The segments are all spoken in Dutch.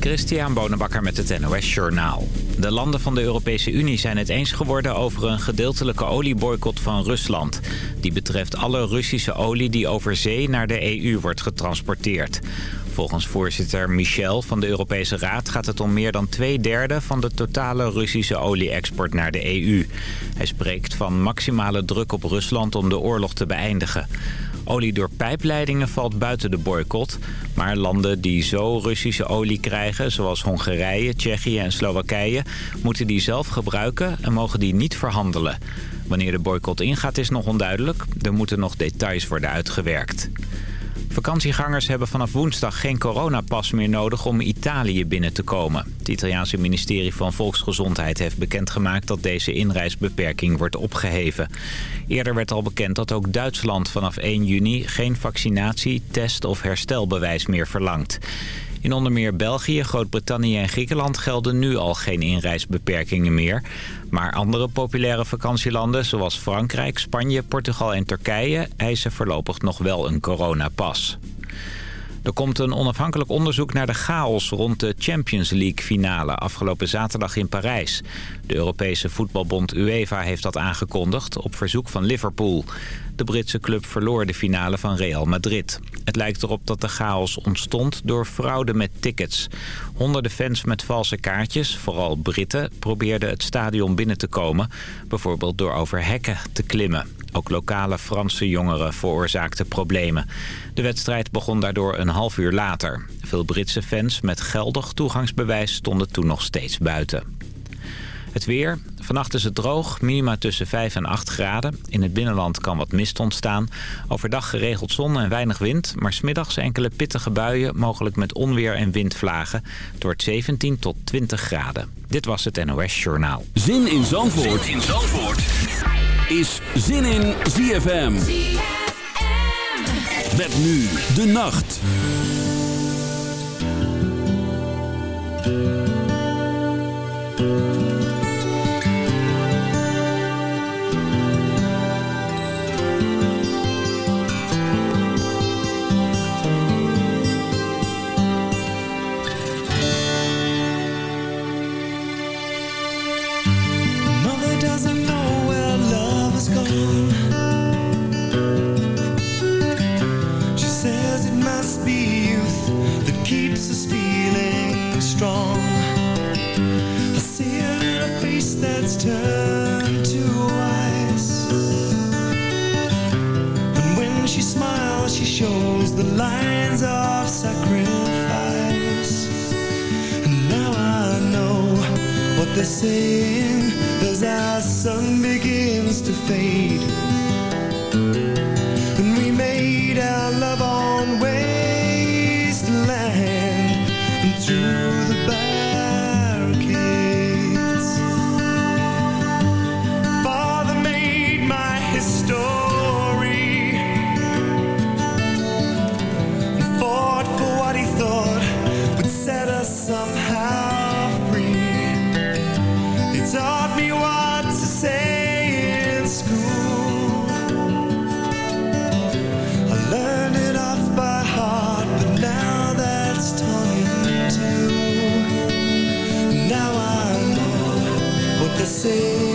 Christian Bonenbakker met het NOS Journaal. De landen van de Europese Unie zijn het eens geworden over een gedeeltelijke olieboycott van Rusland. Die betreft alle Russische olie die over zee naar de EU wordt getransporteerd. Volgens voorzitter Michel van de Europese Raad gaat het om meer dan twee derde van de totale Russische olie-export naar de EU. Hij spreekt van maximale druk op Rusland om de oorlog te beëindigen. Olie door pijpleidingen valt buiten de boycott. Maar landen die zo Russische olie krijgen, zoals Hongarije, Tsjechië en Slowakije... moeten die zelf gebruiken en mogen die niet verhandelen. Wanneer de boycott ingaat is nog onduidelijk. Er moeten nog details worden uitgewerkt. Vakantiegangers hebben vanaf woensdag geen coronapas meer nodig om Italië binnen te komen. Het Italiaanse ministerie van Volksgezondheid heeft bekendgemaakt dat deze inreisbeperking wordt opgeheven. Eerder werd al bekend dat ook Duitsland vanaf 1 juni geen vaccinatie, test of herstelbewijs meer verlangt. In onder meer België, Groot-Brittannië en Griekenland gelden nu al geen inreisbeperkingen meer. Maar andere populaire vakantielanden zoals Frankrijk, Spanje, Portugal en Turkije eisen voorlopig nog wel een coronapas. Er komt een onafhankelijk onderzoek naar de chaos rond de Champions League finale afgelopen zaterdag in Parijs. De Europese voetbalbond UEFA heeft dat aangekondigd op verzoek van Liverpool. De Britse club verloor de finale van Real Madrid. Het lijkt erop dat de chaos ontstond door fraude met tickets. Honderden fans met valse kaartjes, vooral Britten, probeerden het stadion binnen te komen. Bijvoorbeeld door over hekken te klimmen. Ook lokale Franse jongeren veroorzaakten problemen. De wedstrijd begon daardoor een half uur later. Veel Britse fans met geldig toegangsbewijs stonden toen nog steeds buiten. Het weer. Vannacht is het droog, minima tussen 5 en 8 graden. In het binnenland kan wat mist ontstaan. Overdag geregeld zon en weinig wind, maar smiddags enkele pittige buien... mogelijk met onweer en windvlagen. Het wordt 17 tot 20 graden. Dit was het NOS Journaal. Zin in Zandvoort, zin in Zandvoort. is Zin in ZFM. ZFM. Met nu de nacht. the same say.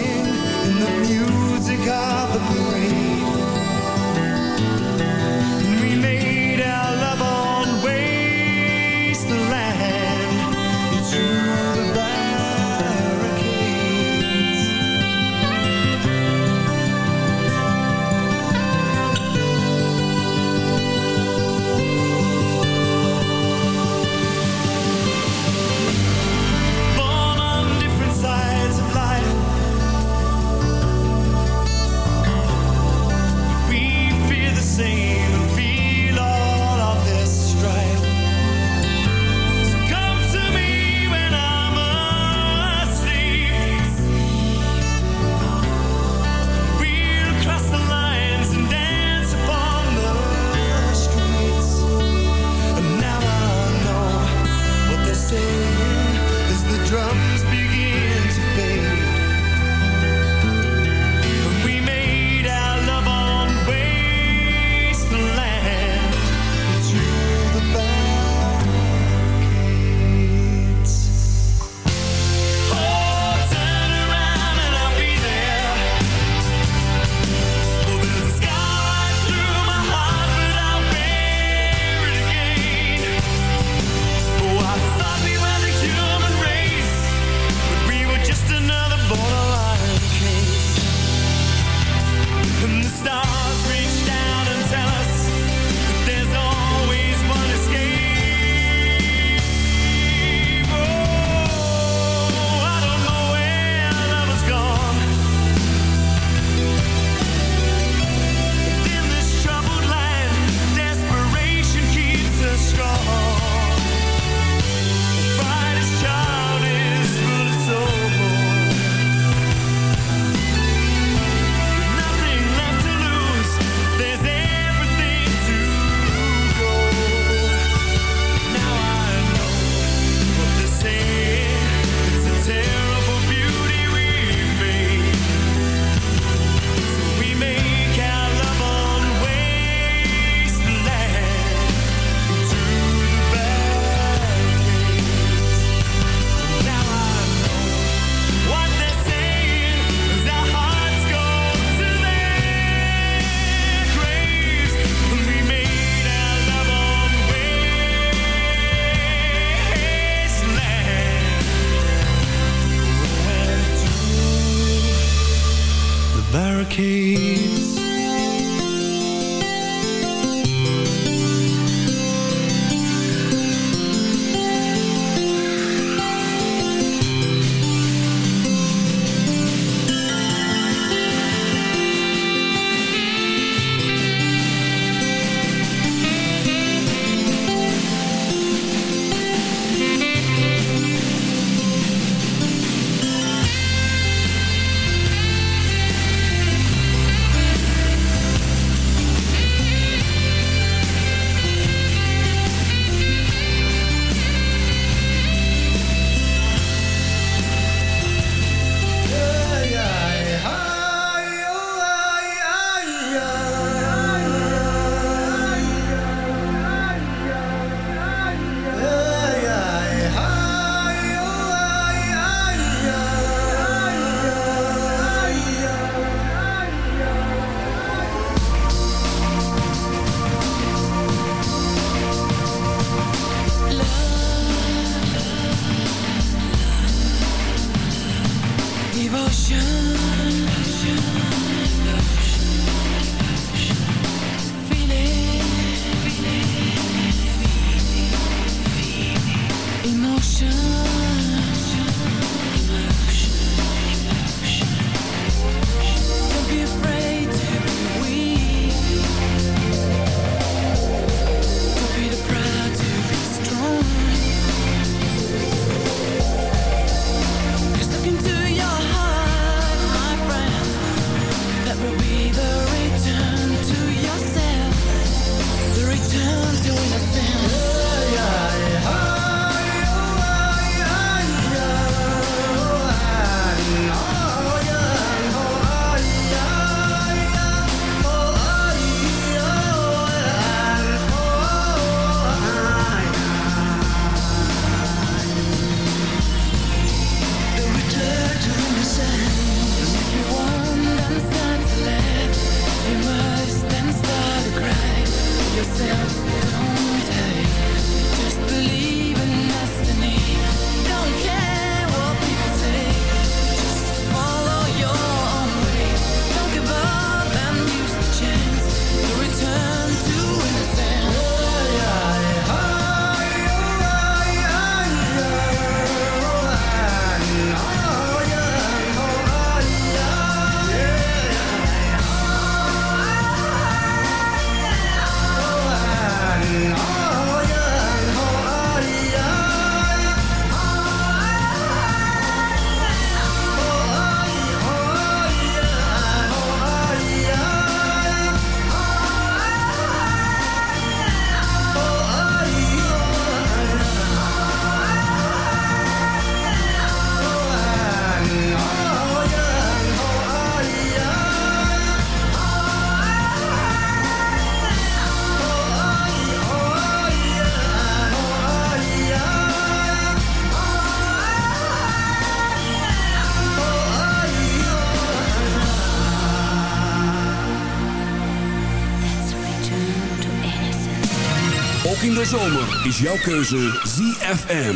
Zomer is jouw keuze ZFM.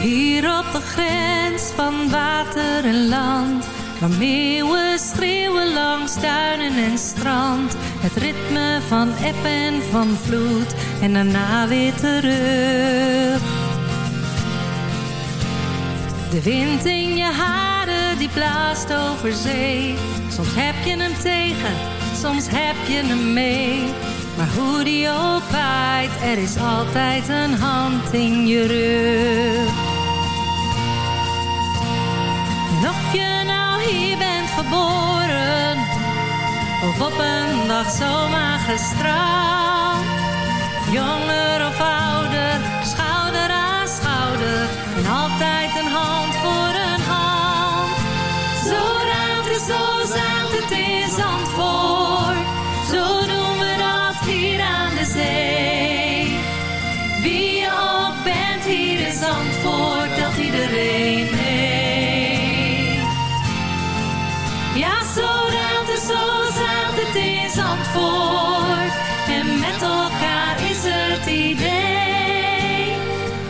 Hier op de grens van water en land Waar meeuwen schreeuwen langs duinen en strand. Het ritme van eb en van vloed. En daarna weer terug. De wind in je die blaast over zee. Soms heb je hem tegen, soms heb je hem mee. Maar hoe die ook waait, er is altijd een hand in je rug. En of je nou hier bent geboren, of op een dag zomaar gestraald. Jonger of ouder, het in Zandvoort, zo doen we dat hier aan de zee. Wie je ook bent hier in Zandvoort, dat iedereen mee. Ja, zo ruimt het, zo zaad het in Zandvoort. En met elkaar is het idee.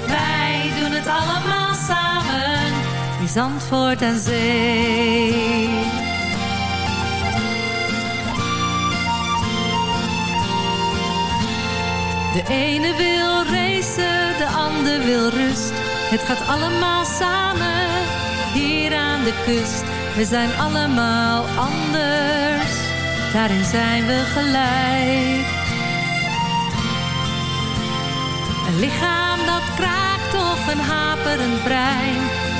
Wij doen het allemaal samen, in Zandvoort aan zee. Ene wil racen, de ander wil rust. Het gaat allemaal samen, hier aan de kust. We zijn allemaal anders, daarin zijn we gelijk. Een lichaam dat kraakt of een haperend brein.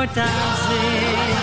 Zandvoort aan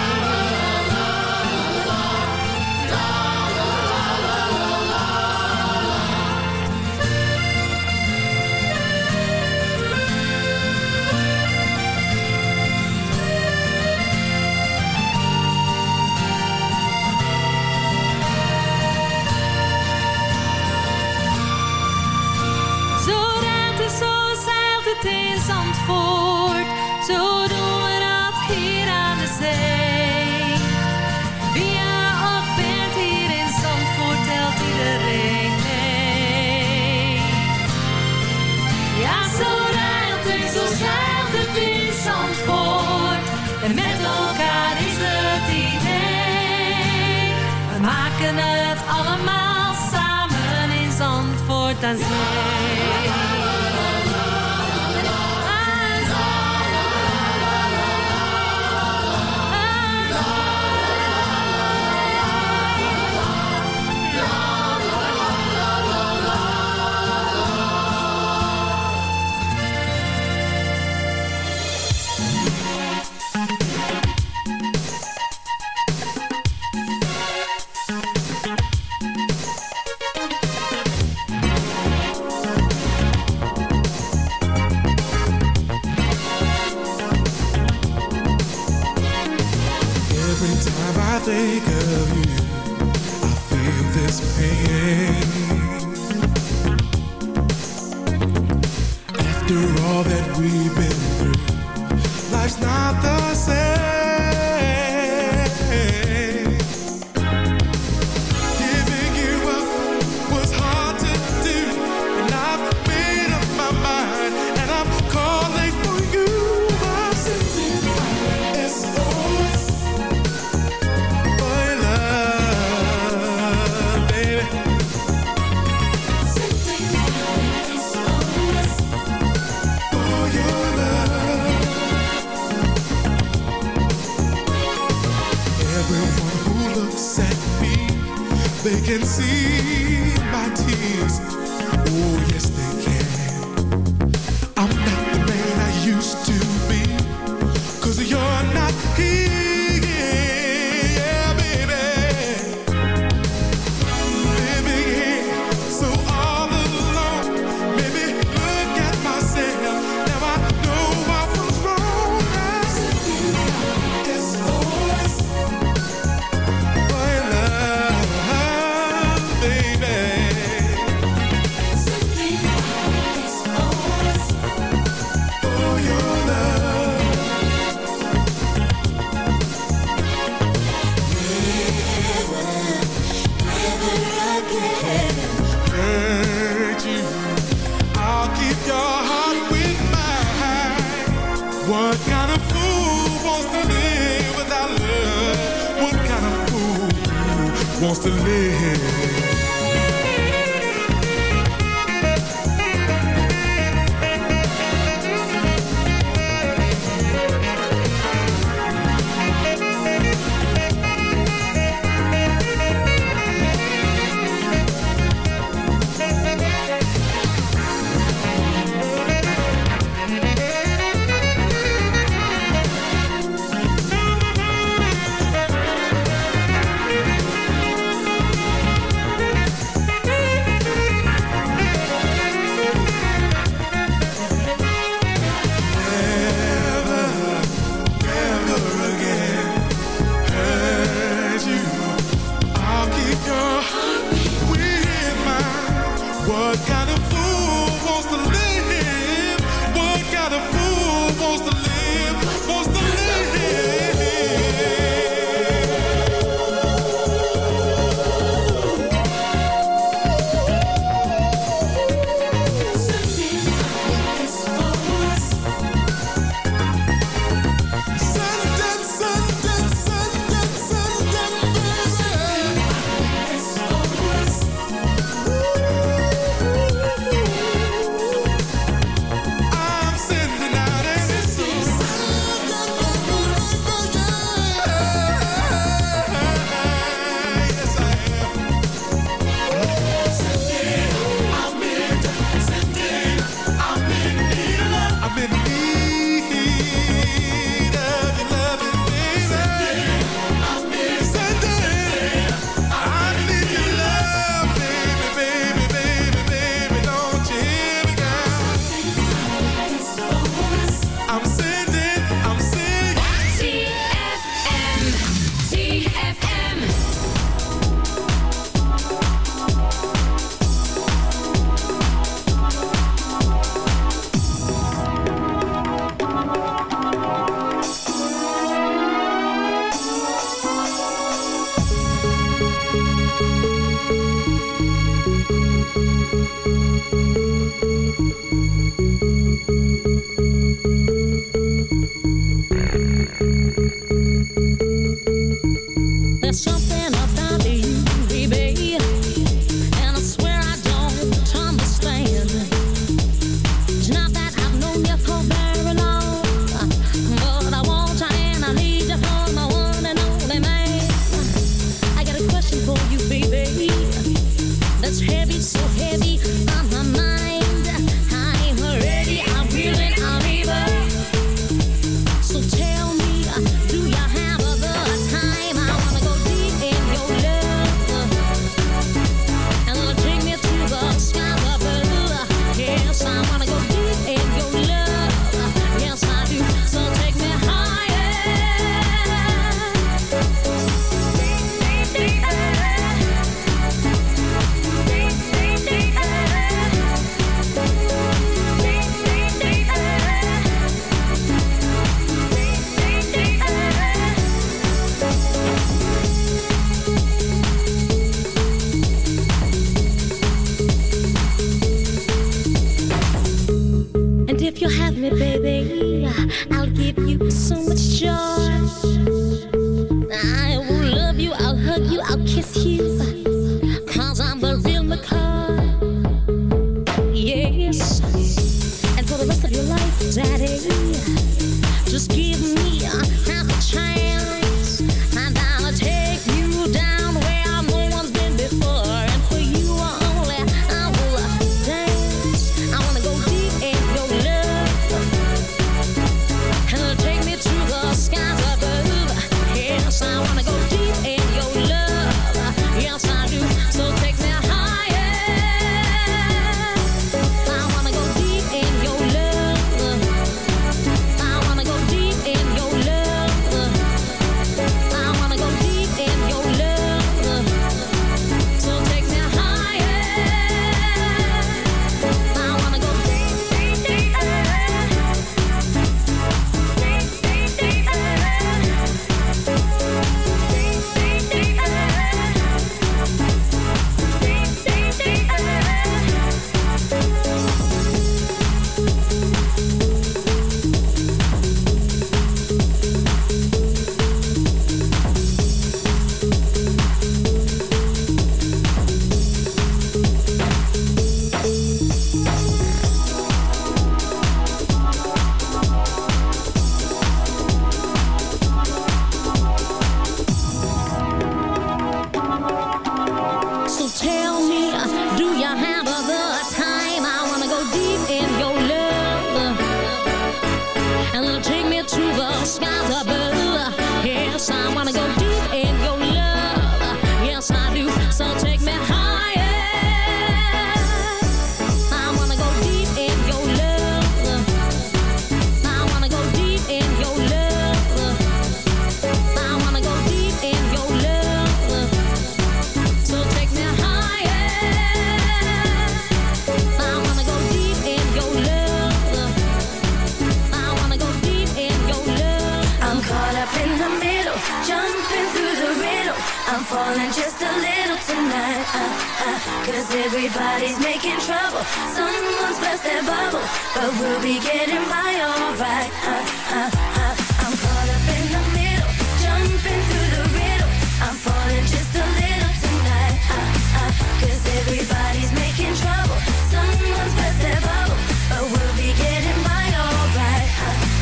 Cause everybody's making trouble. Someone's burst their bubble, but we'll be getting by alright. Uh, uh, uh. I'm caught up in the middle, jumping through the riddle. I'm falling just a little tonight. Uh, uh, Cause everybody's making trouble. Someone's burst their bubble, but we'll be getting by alright.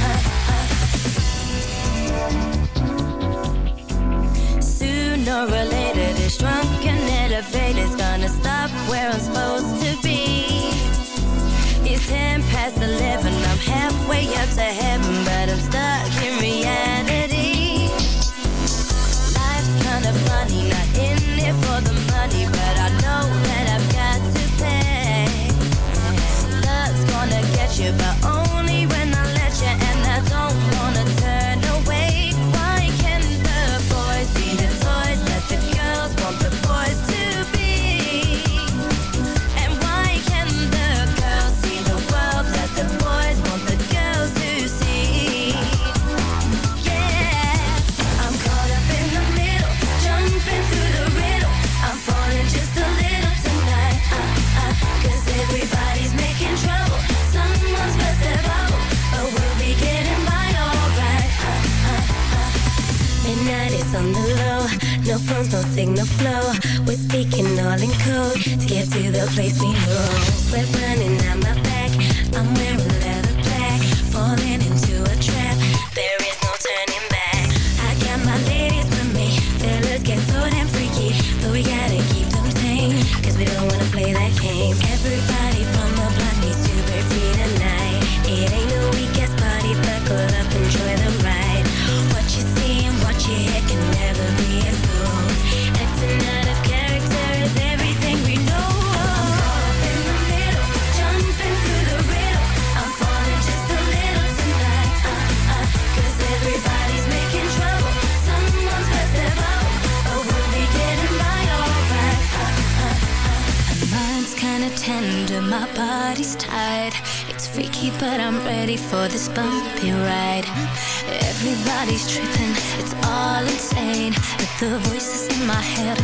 Uh. Sooner or later, this drunken elevator's gonna stop where I'm supposed to be. It's ten past eleven, I'm halfway up to heaven, but I'm stuck in reality. Phones, no signal flow. We're speaking all in code to get to the place we know. Sweat running down my back, I'm wearing bumpy ride. Everybody's tripping, it's all insane. But the voices in my head are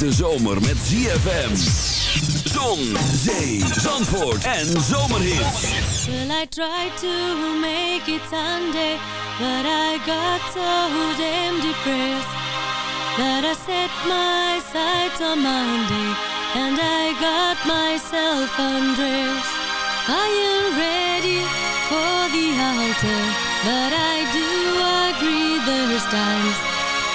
Hete zomer met ZFM. Zon, zee, zandvoort en zomerhits. Well, I tried to make it Sunday, but I got so damn depressed that I set my sights on Monday and I got myself undressed. I am ready for the altar, but I do agree there's times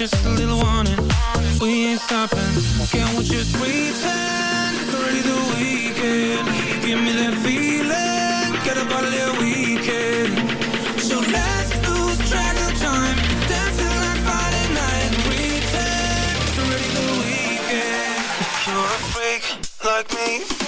just a little warning. We ain't stopping. Can we just pretend It's already the weekend? Give me that feeling. Get up out of that weekend. So let's lose track of time. Friday night. Pretend it's already the weekend. You're a freak like me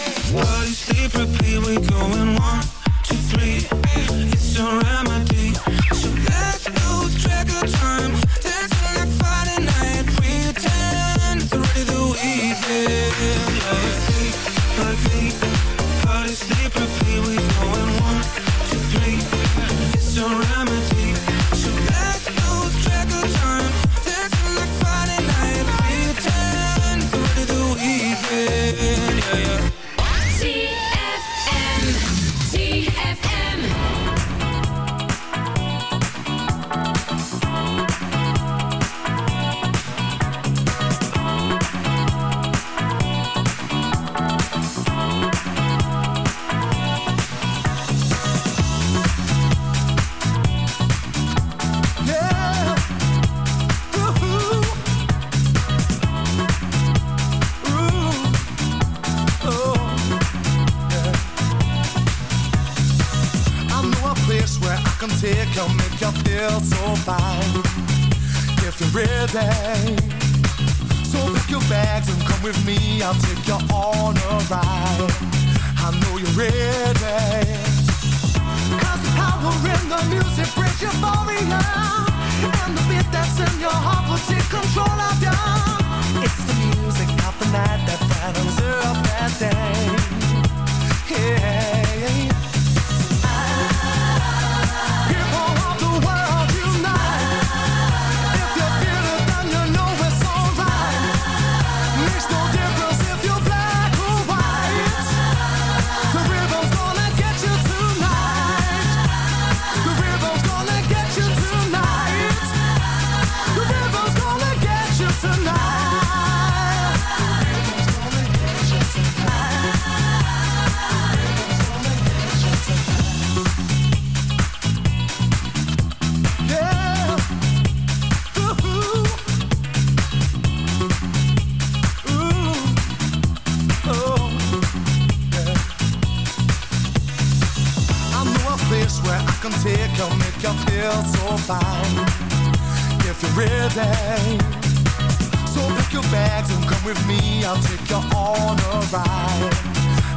I'll take you on a ride.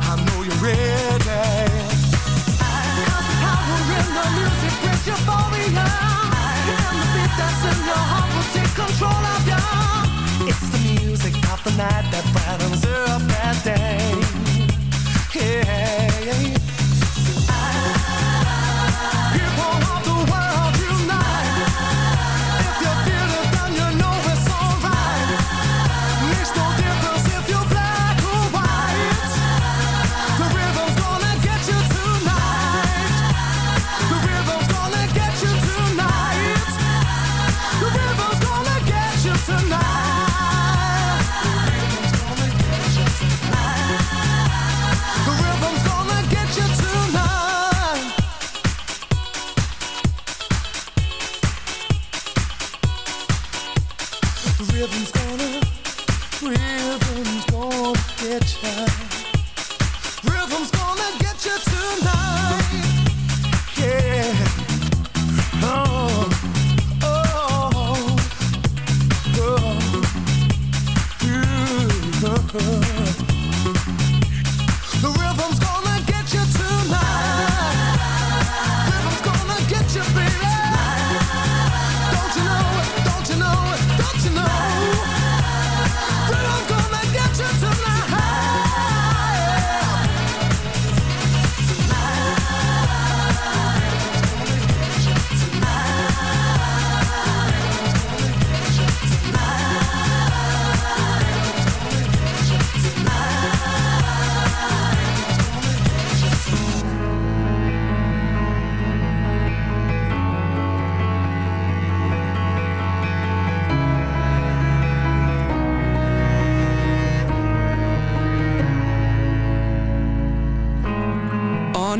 I know you're ready. I got the power in the music brings euphoria. And the beat that's in your heart will take control of you. It's the music of the night that brightens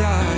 side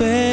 fail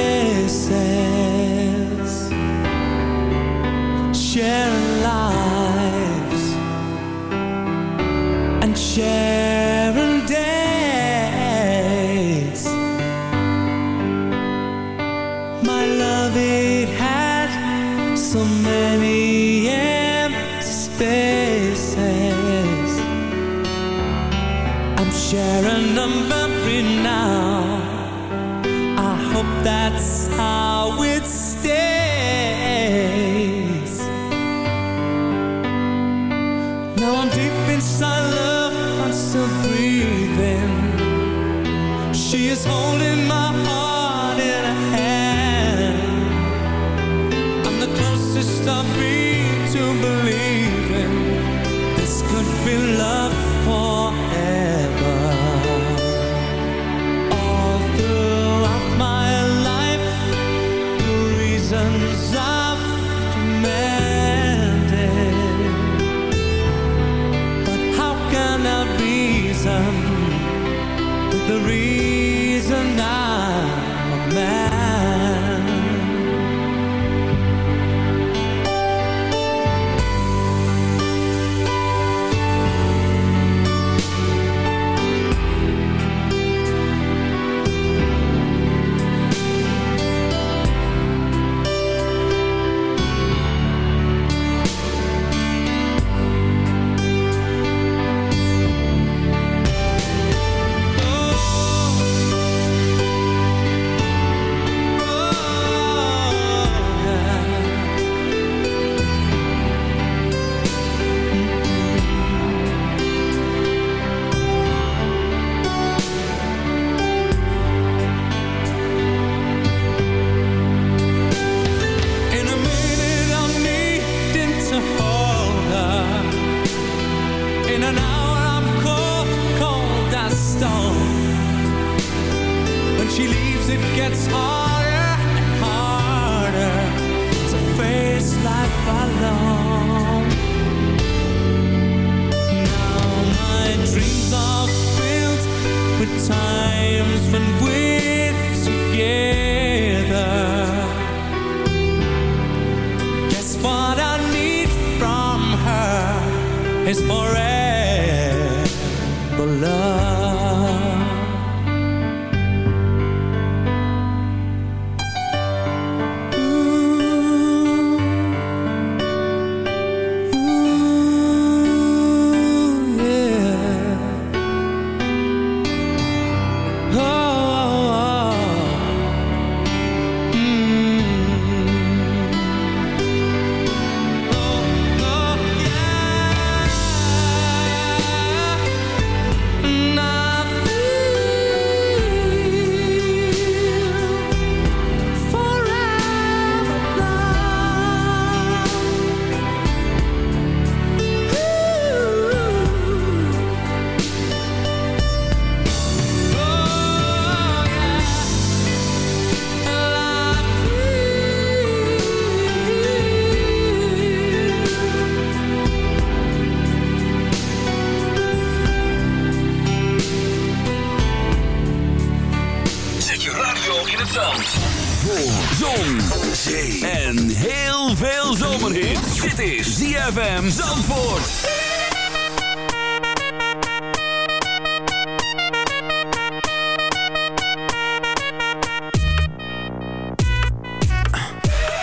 Dit is ZFM Zandvoort.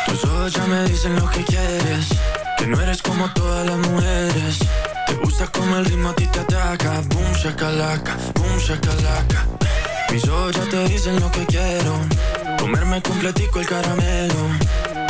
Tus ojos ya me dicen lo que quieres. Que no eres como todas las mujeres. Te gusta como el ritmo a ti te ataca. Boom, shakalaka, boom, shakalaka. Mis ojos ya te dicen lo que quiero. Comerme completico el caramelo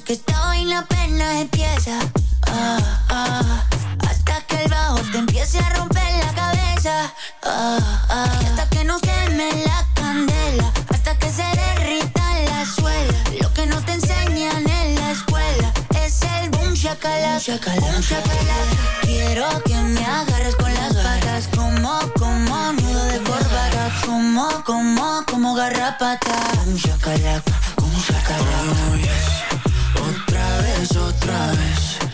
que esta vaina apenas empieza. Ah, ah, hasta que el bajo te empiece a romper la cabeza. Ah, ah, hasta que no queme la candela. Hasta que se derrita la suela. Lo que no te enseñan en la escuela es el boom shakalaka. Boom shakalaka. Quiero que me agarres con las patas. Como, como nudo de corbata. Como, como, como garrapata. Boom shakalaka. Boom shakalaka. Oh. Vez,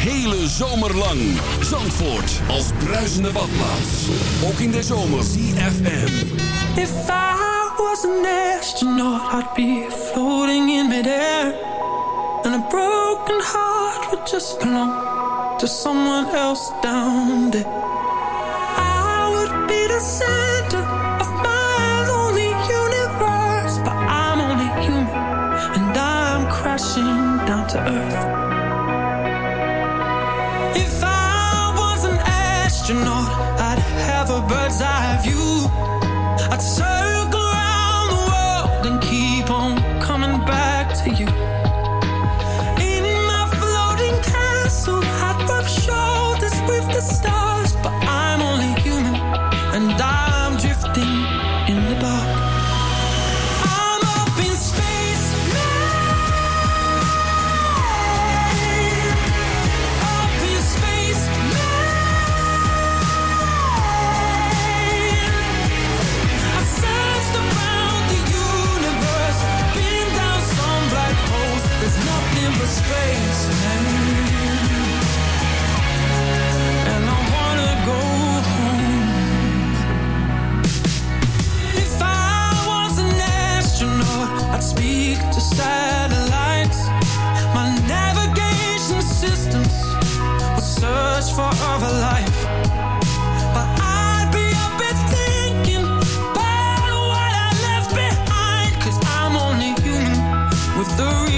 hele zomer lang. Zandvoort als bruisende badplaats. Ook in de zomer. CFM. If I was an astronaut, I'd be floating in midair. And a broken heart would just belong to someone else down there. I would be the center of my only universe. But I'm only human, and I'm crashing down to earth.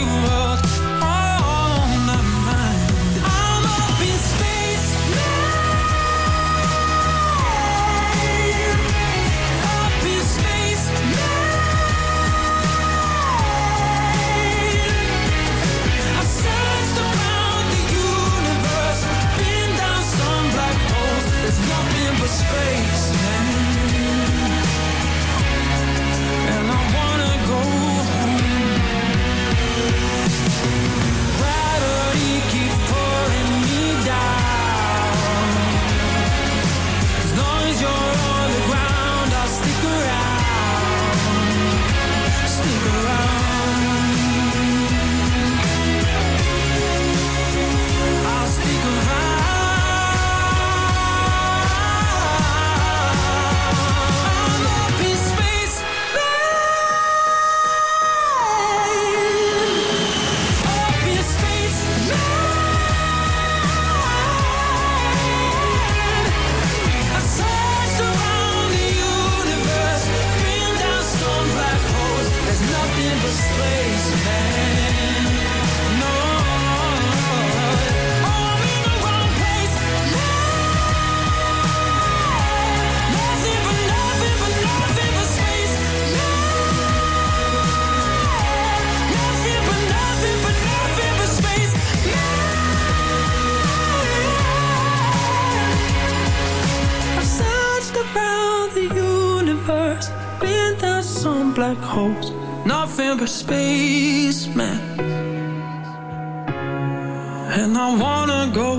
world black holes. Nothing but space, man. And I wanna go